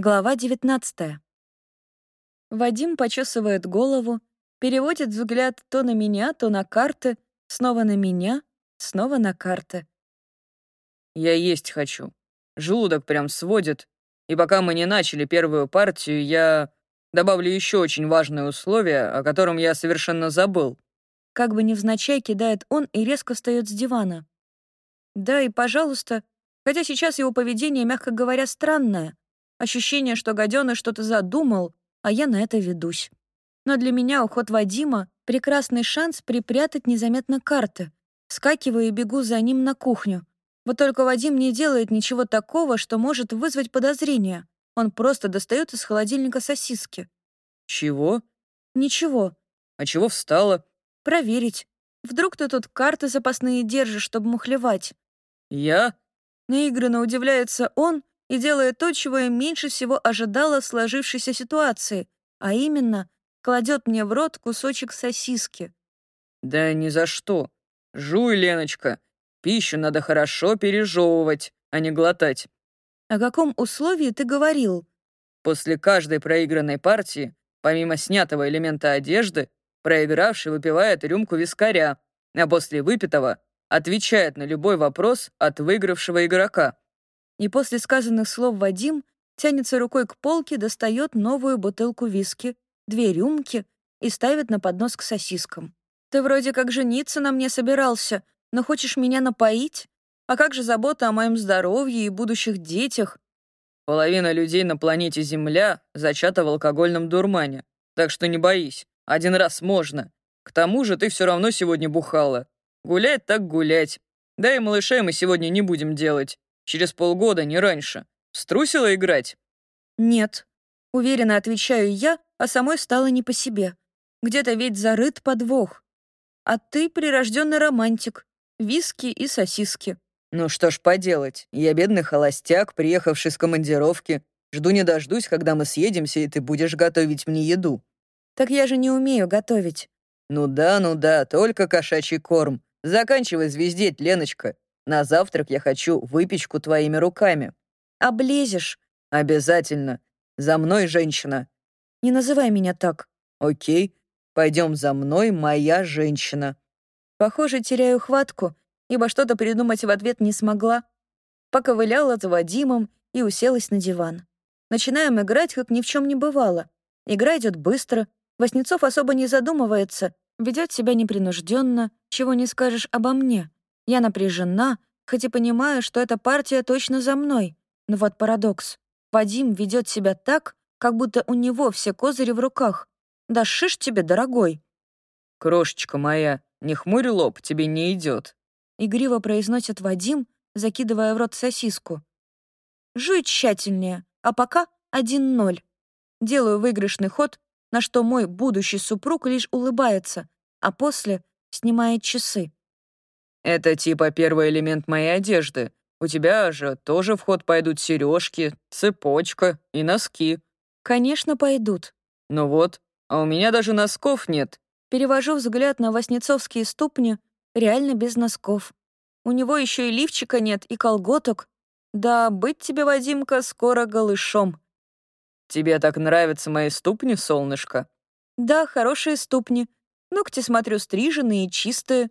Глава 19. Вадим почесывает голову, переводит взгляд то на меня, то на карты, снова на меня, снова на карты. Я есть хочу. Желудок прям сводит. И пока мы не начали первую партию, я добавлю еще очень важное условие, о котором я совершенно забыл. Как бы невзначай кидает он и резко встает с дивана. Да, и пожалуйста, хотя сейчас его поведение, мягко говоря, странное. Ощущение, что гаденыш что-то задумал, а я на это ведусь. Но для меня уход Вадима — прекрасный шанс припрятать незаметно карты. Вскакиваю и бегу за ним на кухню. Вот только Вадим не делает ничего такого, что может вызвать подозрения. Он просто достает из холодильника сосиски. Чего? Ничего. А чего встала? Проверить. Вдруг ты тут карты запасные держишь, чтобы мухлевать? Я? Наигранно удивляется он, и делает то, чего я меньше всего ожидала в сложившейся ситуации, а именно кладет мне в рот кусочек сосиски. «Да ни за что. Жуй, Леночка. Пищу надо хорошо пережевывать, а не глотать». «О каком условии ты говорил?» «После каждой проигранной партии, помимо снятого элемента одежды, проигравший выпивает рюмку вискаря, а после выпитого отвечает на любой вопрос от выигравшего игрока. И после сказанных слов Вадим тянется рукой к полке, достает новую бутылку виски, две рюмки и ставит на поднос к сосискам. «Ты вроде как жениться на мне собирался, но хочешь меня напоить? А как же забота о моем здоровье и будущих детях?» «Половина людей на планете Земля зачата в алкогольном дурмане, так что не боись, один раз можно. К тому же ты все равно сегодня бухала. Гулять так гулять. Да и малышей мы сегодня не будем делать. Через полгода, не раньше. Струсила играть?» «Нет», — уверенно отвечаю я, а самой стало не по себе. Где-то ведь зарыт подвох. А ты прирожденный романтик. Виски и сосиски. «Ну что ж поделать, я бедный холостяк, приехавший с командировки. Жду не дождусь, когда мы съедемся, и ты будешь готовить мне еду». «Так я же не умею готовить». «Ну да, ну да, только кошачий корм. Заканчивай звездеть, Леночка. На завтрак я хочу выпечку твоими руками». «Облезешь». «Обязательно. За мной, женщина». «Не называй меня так». «Окей. Пойдем за мной, моя женщина». Похоже, теряю хватку, ибо что-то придумать в ответ не смогла. Поковыляла за Вадимом и уселась на диван. Начинаем играть, как ни в чем не бывало. Игра идет быстро, Васнецов особо не задумывается, ведет себя непринужденно, чего не скажешь обо мне. Я напряжена, хоть и понимаю, что эта партия точно за мной. Но вот парадокс. Вадим ведет себя так, как будто у него все козыри в руках. Да шиш тебе, дорогой. «Крошечка моя, не хмурь лоб, тебе не идет. Игриво произносит Вадим, закидывая в рот сосиску. Жуй тщательнее, а пока один ноль. Делаю выигрышный ход, на что мой будущий супруг лишь улыбается, а после снимает часы. Это типа первый элемент моей одежды. У тебя же тоже в ход пойдут сережки, цепочка и носки. Конечно, пойдут. Ну вот, а у меня даже носков нет. Перевожу взгляд на воснецовские ступни, реально без носков. У него еще и лифчика нет, и колготок. Да, быть тебе, Вадимка, скоро голышом. Тебе так нравятся мои ступни, солнышко? Да, хорошие ступни. Ногти, смотрю, стриженные и чистые.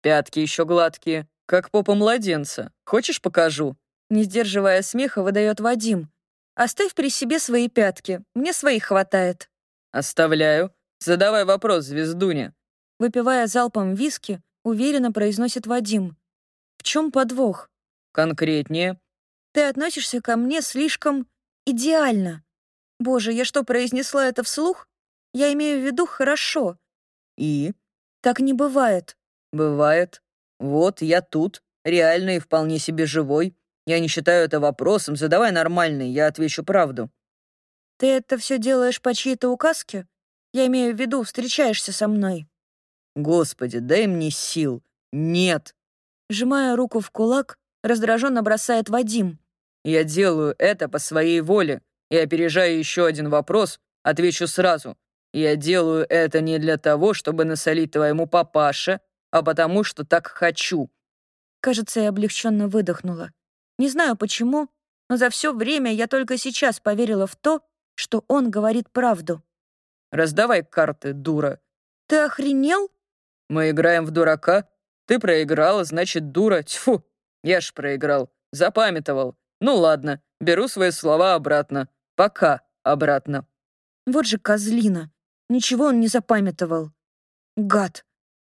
Пятки еще гладкие, как попа младенца. Хочешь, покажу?» Не сдерживая смеха, выдает Вадим. «Оставь при себе свои пятки, мне своих хватает». «Оставляю. Задавай вопрос, звездуня». Выпивая залпом виски, уверенно произносит Вадим. «В чем подвох?» «Конкретнее». «Ты относишься ко мне слишком идеально. Боже, я что, произнесла это вслух? Я имею в виду хорошо». «И?» «Так не бывает. «Бывает. Вот, я тут, реальный и вполне себе живой. Я не считаю это вопросом, задавай нормальный, я отвечу правду». «Ты это все делаешь по чьей-то указке? Я имею в виду, встречаешься со мной». «Господи, дай мне сил. Нет». Сжимая руку в кулак, раздраженно бросает Вадим. «Я делаю это по своей воле. И опережая еще один вопрос, отвечу сразу. Я делаю это не для того, чтобы насолить твоему папаше, а потому что так хочу». Кажется, я облегченно выдохнула. Не знаю почему, но за все время я только сейчас поверила в то, что он говорит правду. «Раздавай карты, дура». «Ты охренел?» «Мы играем в дурака. Ты проиграла, значит, дура. Тьфу, я ж проиграл. Запамятовал. Ну ладно, беру свои слова обратно. Пока обратно». Вот же козлина. Ничего он не запамятовал. Гад.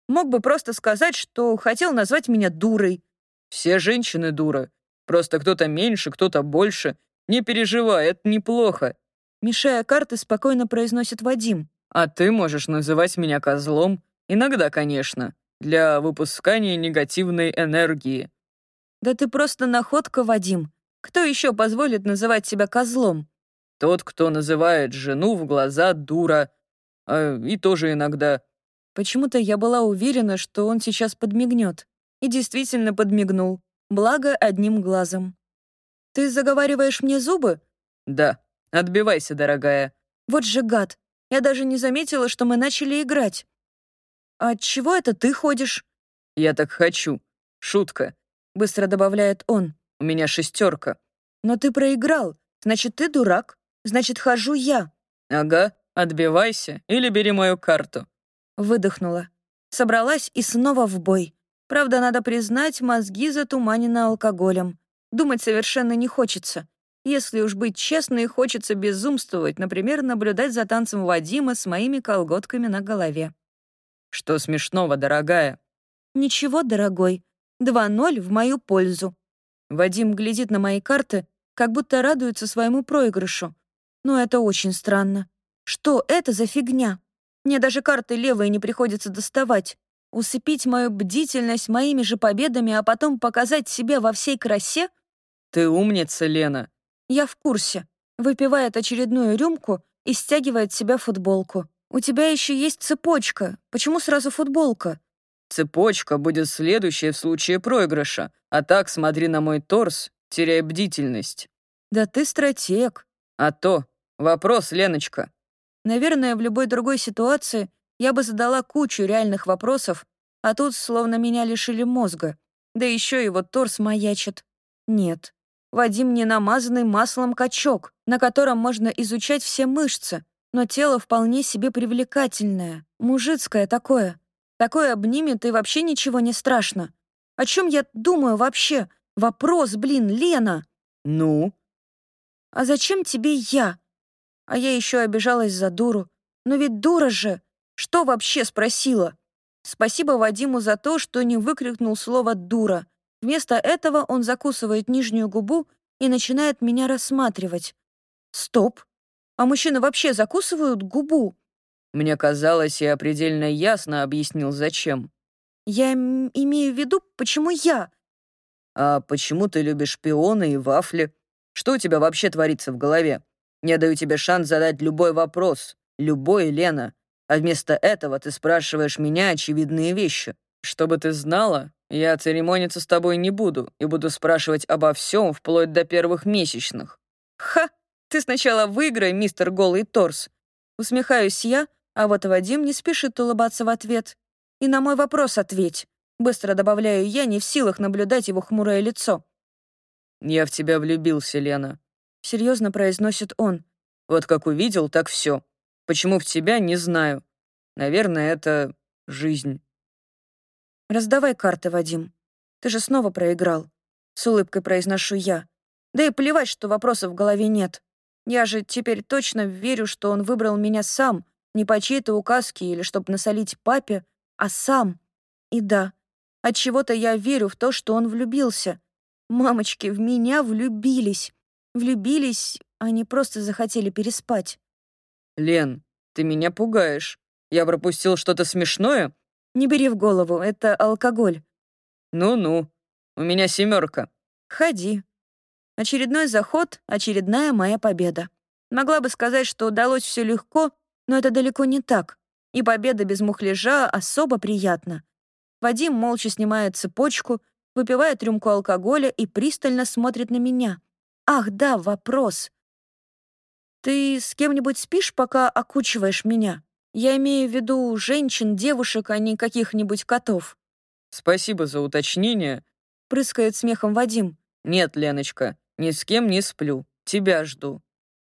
Мог бы просто сказать, что хотел назвать меня дурой. Все женщины дуры. Просто кто-то меньше, кто-то больше. Не переживай, это неплохо. Мешая карты, спокойно произносит Вадим. А ты можешь называть меня козлом. Иногда, конечно. Для выпускания негативной энергии. Да ты просто находка, Вадим. Кто еще позволит называть себя козлом? Тот, кто называет жену в глаза дура. А, и тоже иногда. Почему-то я была уверена, что он сейчас подмигнет. И действительно подмигнул. Благо, одним глазом. «Ты заговариваешь мне зубы?» «Да. Отбивайся, дорогая». «Вот же гад. Я даже не заметила, что мы начали играть. А чего это ты ходишь?» «Я так хочу. Шутка», — быстро добавляет он. «У меня шестерка». «Но ты проиграл. Значит, ты дурак. Значит, хожу я». «Ага. Отбивайся или бери мою карту». Выдохнула. Собралась и снова в бой. Правда, надо признать, мозги затуманены алкоголем. Думать совершенно не хочется. Если уж быть честной, хочется безумствовать, например, наблюдать за танцем Вадима с моими колготками на голове. «Что смешного, дорогая?» «Ничего, дорогой. 2-0 в мою пользу». Вадим глядит на мои карты, как будто радуется своему проигрышу. Но это очень странно. Что это за фигня? Мне даже карты левые не приходится доставать. Усыпить мою бдительность моими же победами, а потом показать себя во всей красе? Ты умница, Лена. Я в курсе. Выпивает очередную рюмку и стягивает себя футболку. У тебя еще есть цепочка. Почему сразу футболка? Цепочка будет следующая в случае проигрыша. А так смотри на мой торс, теряй бдительность. Да ты стратег. А то. Вопрос, Леночка. Наверное, в любой другой ситуации я бы задала кучу реальных вопросов, а тут словно меня лишили мозга. Да еще и вот торс маячит. Нет. Вадим не намазанный маслом качок, на котором можно изучать все мышцы, но тело вполне себе привлекательное, мужицкое такое. Такое обнимет, и вообще ничего не страшно. О чем я думаю вообще? Вопрос, блин, Лена. Ну? А зачем тебе я? А я еще обижалась за дуру. Но ведь дура же! Что вообще спросила? Спасибо Вадиму за то, что не выкрикнул слово «дура». Вместо этого он закусывает нижнюю губу и начинает меня рассматривать. Стоп. А мужчины вообще закусывают губу? Мне казалось, я предельно ясно объяснил, зачем. Я имею в виду, почему я? А почему ты любишь пионы и вафли? Что у тебя вообще творится в голове? Я даю тебе шанс задать любой вопрос. Любой, Лена. А вместо этого ты спрашиваешь меня очевидные вещи. Чтобы ты знала, я церемониться с тобой не буду и буду спрашивать обо всем вплоть до первых месячных». «Ха! Ты сначала выиграй, мистер Голый Торс!» Усмехаюсь я, а вот Вадим не спешит улыбаться в ответ. «И на мой вопрос ответь!» Быстро добавляю я, не в силах наблюдать его хмурое лицо. «Я в тебя влюбился, Лена», — серьезно произносит он. «Вот как увидел, так все. Почему в тебя, не знаю. Наверное, это жизнь». «Раздавай карты, Вадим. Ты же снова проиграл», — с улыбкой произношу я. «Да и плевать, что вопросов в голове нет. Я же теперь точно верю, что он выбрал меня сам, не по чьей-то указке или чтобы насолить папе, а сам. И да, от чего то я верю в то, что он влюбился. Мамочки, в меня влюбились. Влюбились, не просто захотели переспать. «Лен, ты меня пугаешь. Я пропустил что-то смешное?» «Не бери в голову, это алкоголь». «Ну-ну, у меня семерка. «Ходи». Очередной заход, очередная моя победа. Могла бы сказать, что удалось все легко, но это далеко не так. И победа без мухляжа особо приятна. Вадим молча снимает цепочку, выпивает рюмку алкоголя и пристально смотрит на меня. «Ах, да, вопрос. Ты с кем-нибудь спишь, пока окучиваешь меня? Я имею в виду женщин, девушек, а не каких-нибудь котов». «Спасибо за уточнение», — прыскает смехом Вадим. «Нет, Леночка, Ни с кем не сплю. Тебя жду».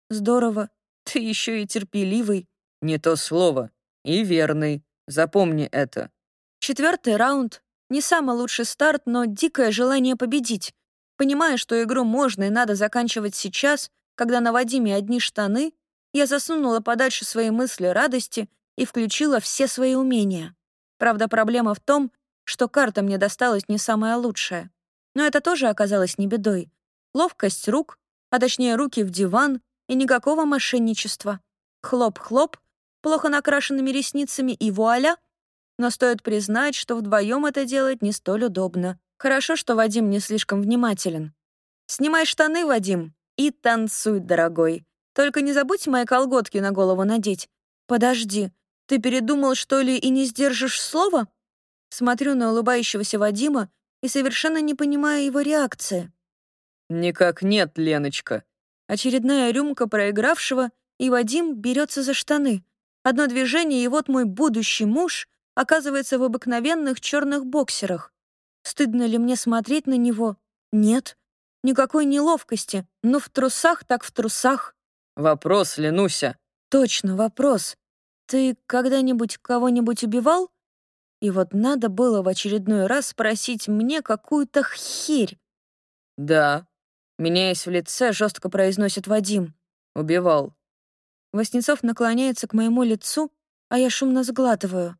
«Здорово. Ты еще и терпеливый». «Не то слово. И верный. Запомни это». Четвертый раунд. Не самый лучший старт, но дикое желание победить. Понимая, что игру можно и надо заканчивать сейчас, когда на Вадиме одни штаны, я засунула подальше свои мысли радости и включила все свои умения. Правда, проблема в том, что карта мне досталась не самая лучшая. Но это тоже оказалось не бедой. Ловкость рук, а точнее руки в диван, и никакого мошенничества. Хлоп-хлоп, плохо накрашенными ресницами и вуаля. Но стоит признать, что вдвоем это делать не столь удобно. Хорошо, что Вадим не слишком внимателен. «Снимай штаны, Вадим, и танцуй, дорогой. Только не забудь мои колготки на голову надеть. Подожди, ты передумал, что ли, и не сдержишь слова?» Смотрю на улыбающегося Вадима и совершенно не понимаю его реакции. «Никак нет, Леночка». Очередная рюмка проигравшего, и Вадим берется за штаны. Одно движение, и вот мой будущий муж оказывается в обыкновенных черных боксерах. Стыдно ли мне смотреть на него? Нет. Никакой неловкости. Но в трусах так в трусах. Вопрос, Ленуся. Точно, вопрос. Ты когда-нибудь кого-нибудь убивал? И вот надо было в очередной раз спросить мне какую-то херь. Да. Меняясь в лице, жестко произносит Вадим. Убивал. Воснецов наклоняется к моему лицу, а я шумно сглатываю.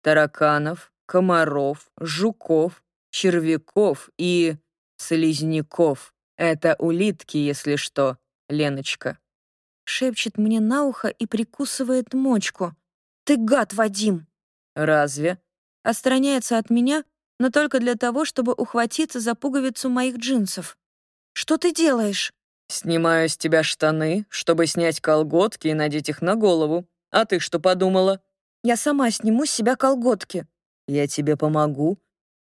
Тараканов, комаров, жуков, червяков и слизняков. Это улитки, если что, Леночка. Шепчет мне на ухо и прикусывает мочку. Ты гад, Вадим. Разве? Отстраняется от меня, но только для того, чтобы ухватиться за пуговицу моих джинсов. Что ты делаешь? Снимаю с тебя штаны, чтобы снять колготки и надеть их на голову. А ты что подумала? Я сама сниму с себя колготки. Я тебе помогу.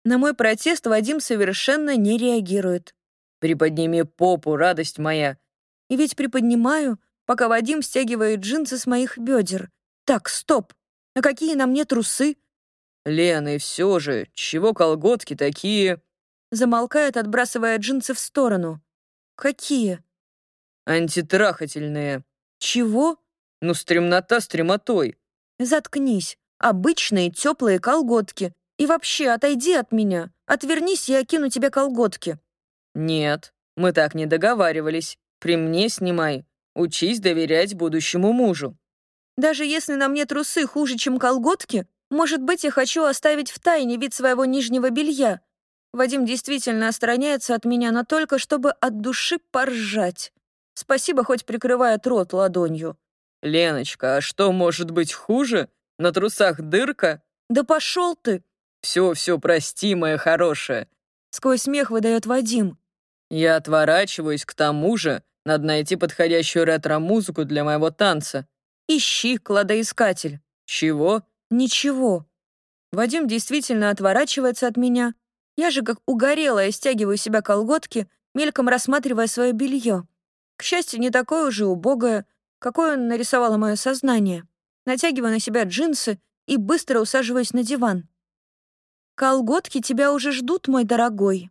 На мой протест Вадим совершенно не реагирует. «Приподними попу, радость моя!» И ведь приподнимаю, пока Вадим стягивает джинсы с моих бедер. Так, стоп! А какие на мне трусы? Лена, и все же, чего колготки такие? Замолкает, отбрасывая джинсы в сторону. Какие? Антитрахательные. Чего? Ну, стремнота стремотой. Заткнись. Обычные теплые колготки. И вообще, отойди от меня. Отвернись, я кину тебе колготки». «Нет, мы так не договаривались. При мне снимай. Учись доверять будущему мужу». «Даже если на мне трусы хуже, чем колготки, может быть, я хочу оставить в тайне вид своего нижнего белья. Вадим действительно отстраняется от меня, но только чтобы от души поржать. Спасибо, хоть прикрывает рот ладонью». «Леночка, а что может быть хуже? На трусах дырка?» «Да пошел ты!» Все, все, прости, моя хорошая. Сквозь смех выдает Вадим. Я отворачиваюсь, к тому же надо найти подходящую ретро-музыку для моего танца. Ищи, кладоискатель. Чего? Ничего. Вадим действительно отворачивается от меня. Я же, как угорелая, стягиваю себя колготки, мельком рассматривая свое белье. К счастью, не такое уже убогое, какое он нарисовало мое сознание. Натягиваю на себя джинсы и быстро усаживаюсь на диван. «Колготки тебя уже ждут, мой дорогой»,